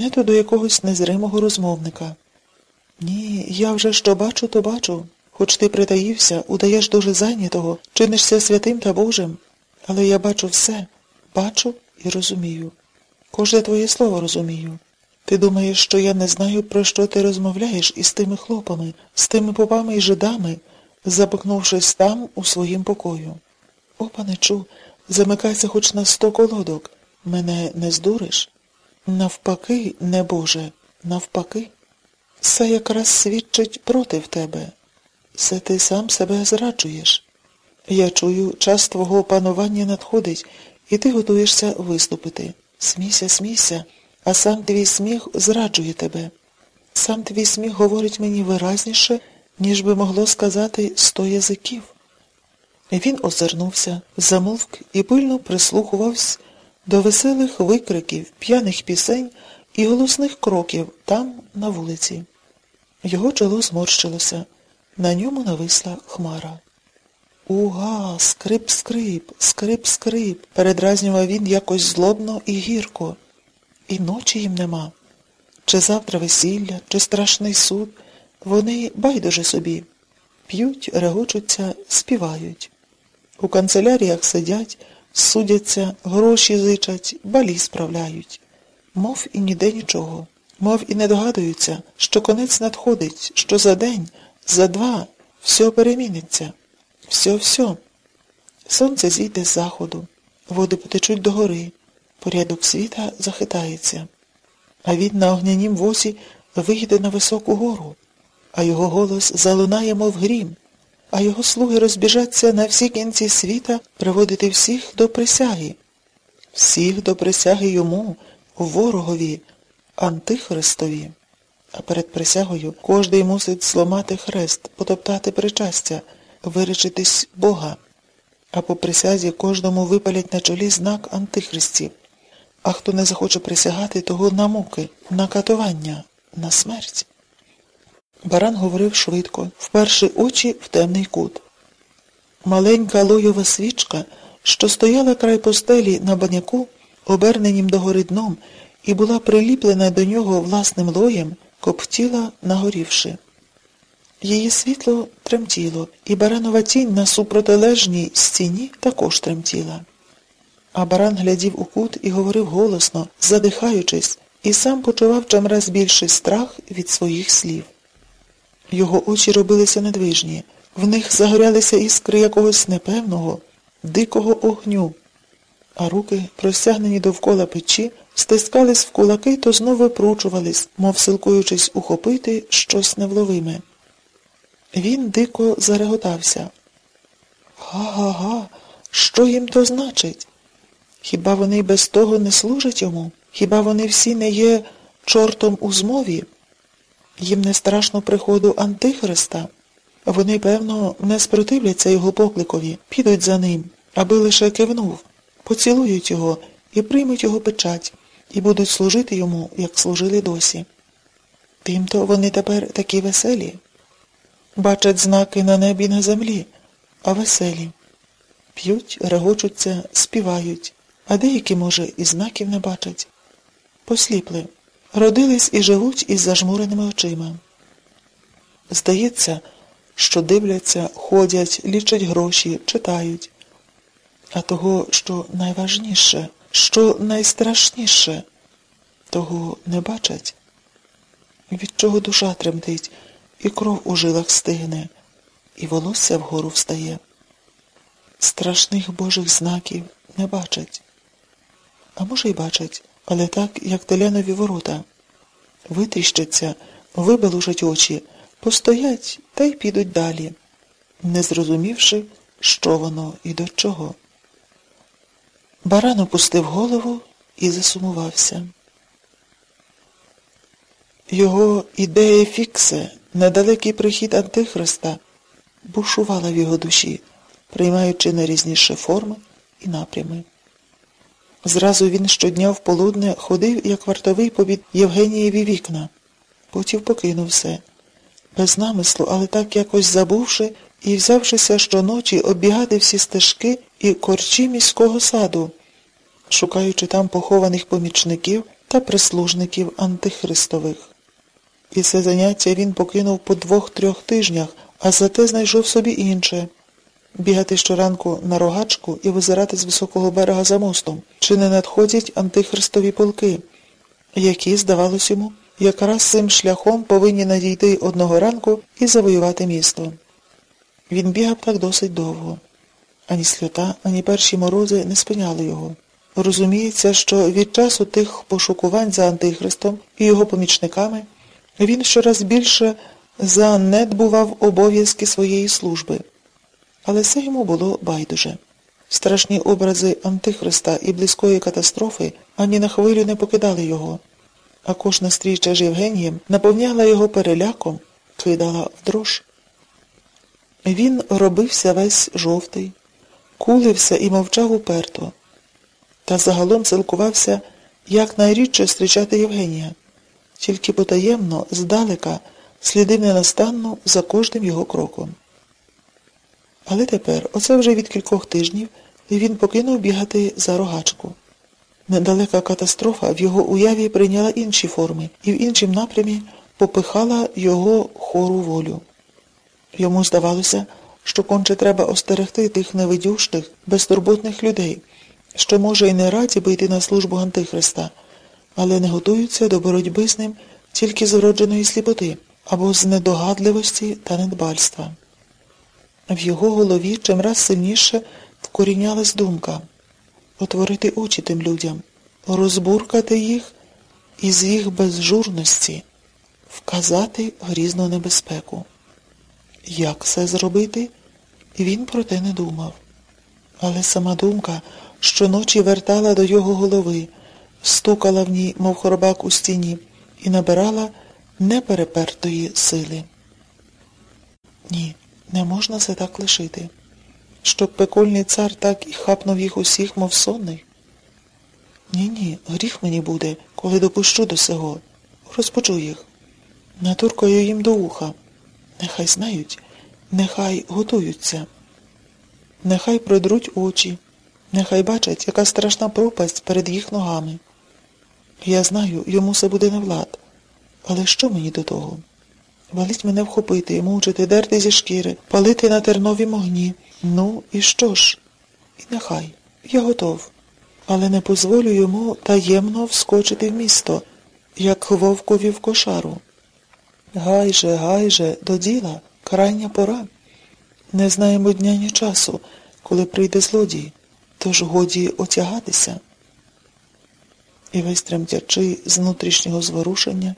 не то до якогось незримого розмовника. Ні, я вже що бачу, то бачу. Хоч ти притаївся, удаєш дуже зайнятого, чинишся святим та Божим. Але я бачу все, бачу і розумію. Кожне твоє слово розумію. Ти думаєш, що я не знаю, про що ти розмовляєш із тими хлопами, з тими попами і жидами, запихнувшись там у своїм покою. О, паничу, замикайся хоч на сто колодок. Мене не здуриш? Навпаки, не Боже, навпаки. Все якраз свідчить проти тебе. Це ти сам себе зраджуєш. Я чую, час твого опанування надходить, і ти готуєшся виступити. Смійся, смійся, а сам твій сміх зраджує тебе. Сам твій сміх говорить мені виразніше, ніж би могло сказати сто язиків. Він озирнувся, замовк і пильно прислухувався до веселих викриків, п'яних пісень і голосних кроків там, на вулиці. Його чоло зморщилося, на ньому нависла хмара. Уга, скрип, скрип, скрип, скрип, передразнював він якось злобно і гірко. І ночі їм нема. Чи завтра весілля, чи страшний суд, вони байдуже собі. П'ють, регочуться, співають. У канцеляріях сидять, судяться, гроші зичать, балі справляють. Мов і ніде нічого. Мов і не догадуються, що конець надходить, що за день, за два все переміниться. Все-все. Сонце зійде з заходу, води потечуть до гори, порядок світа захитається, а він на огнянім возі вийде на високу гору, а його голос залунає, мов грім, а його слуги розбіжаться на всі кінці світа приводити всіх до присяги, всіх до присяги йому, ворогові, антихристові. А перед присягою кожний мусить зламати хрест, потоптати причастя виречитись Бога, а по присязі кожному випалять на чолі знак антихристів. А хто не захоче присягати, того на муки, на катування, на смерть. Баран говорив швидко, вперши очі в темний кут. Маленька лойова свічка, що стояла край постелі на баняку, оберненім догори дном, і була приліплена до нього власним лоєм, коптіла, нагорівши. Її світло тремтіло, і баранова тінь на супротилежній стіні також тремтіла. А баран глядів у кут і говорив голосно, задихаючись, і сам почував чимраз більший страх від своїх слів. Його очі робилися недвижні, в них загорялися іскри якогось непевного, дикого огню, а руки, простягнені довкола печі, стискались в кулаки то знову випручувались, мов силкуючись ухопити щось невловиме. Він дико зареготався. Га-га-га, що їм то значить? Хіба вони без того не служать йому? Хіба вони всі не є чортом у змові? Їм не страшно приходу Антихриста. Вони, певно, не спротивляться його покликові, підуть за ним, аби лише кивнув, поцілують його і приймуть його печать, і будуть служити йому, як служили досі. Тим-то вони тепер такі веселі. Бачать знаки на небі і на землі, а веселі. П'ють, регочуться, співають, а деякі, може, і знаків не бачать. Посліпли, родились і живуть із зажмуреними очима. Здається, що дивляться, ходять, лічать гроші, читають. А того, що найважніше, що найстрашніше, того не бачать. Від чого душа тремтить і кров у жилах стигне, і волосся вгору встає. Страшних божих знаків не бачать. А може, й бачать, але так, як телянові ворота. Витріщаться, вибелужать очі, постоять та й підуть далі, не зрозумівши, що воно і до чого. Баран опустив голову і засумувався. Його ідея фіксе Недалекий прихід Антихриста бушувала в його душі, приймаючи найрізніші форми і напрями. Зразу він щодня в полудне ходив, як вартовий побід Євгенієві вікна, потім покинув все. Без намислу, але так якось забувши і взявшися щоночі оббігати всі стежки і корчі міського саду, шукаючи там похованих помічників, та прислужників антихристових. І це заняття він покинув по двох-трьох тижнях, а зате знайшов собі інше бігати щоранку на рогачку і визирати з високого берега за мостом, чи не надходять антихристові полки, які, здавалось йому, якраз цим шляхом повинні надійти одного ранку і завоювати місто. Він бігав так досить довго. Ані сльота, ані перші морози не спиняли його. Розуміється, що від часу тих пошукувань за Антихристом і його помічниками він щораз більше занедбував обов'язки своєї служби. Але це йому було байдуже. Страшні образи Антихриста і близької катастрофи ані на хвилю не покидали його, а кожна стріча з Євгенієм наповняла його переляком, кидала в дрож. Він робився весь жовтий, кулився і мовчав уперто, та загалом цілкувався якнайрідше зустрічати Євгенія, тільки потаємно, здалека, слідив ненастанно за кожним його кроком. Але тепер, оце вже від кількох тижнів, він покинув бігати за рогачку. Недалека катастрофа в його уяві прийняла інші форми і в іншому напрямі попихала його хору волю. Йому здавалося, що конче треба остерегти тих невидющих, безтурботних людей, що, може, і не раді би йти на службу Антихриста, але не готуються до боротьби з ним тільки з вродженої сліпоти або з недогадливості та недбальства. В його голові чимраз сильніше вкорінялась думка отворити очі тим людям, розбуркати їх із їх безжурності, вказати грізну небезпеку. Як це зробити, він про те не думав. Але сама думка щоночі вертала до його голови, стукала в ній, мов хоробак у стіні, і набирала неперепертої сили. Ні, не можна це так лишити, щоб пекольний цар так і хапнув їх усіх, мов сонний. Ні-ні, гріх мені буде, коли допущу до сього. Розпочу їх. Натуркою їм до уха. Нехай знають, нехай готуються, нехай продруть очі, нехай бачать, яка страшна пропасть перед їх ногами. Я знаю, йому це буде не влад. Але що мені до того? Валить мене вхопити, мучити, дерти зі шкіри, палити на терновім огні. Ну, і що ж? І нехай. Я готов. Але не позволю йому таємно вскочити в місто, як вовкові в кошару. Гайже, гайже, до діла, крайня пора. Не знаємо дня ні часу, коли прийде злодій, тож годі отягатися. І весь тремтячи з внутрішнього зворушення,